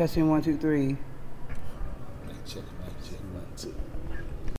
Testing one, two, three. Mic check, mic check, one, two.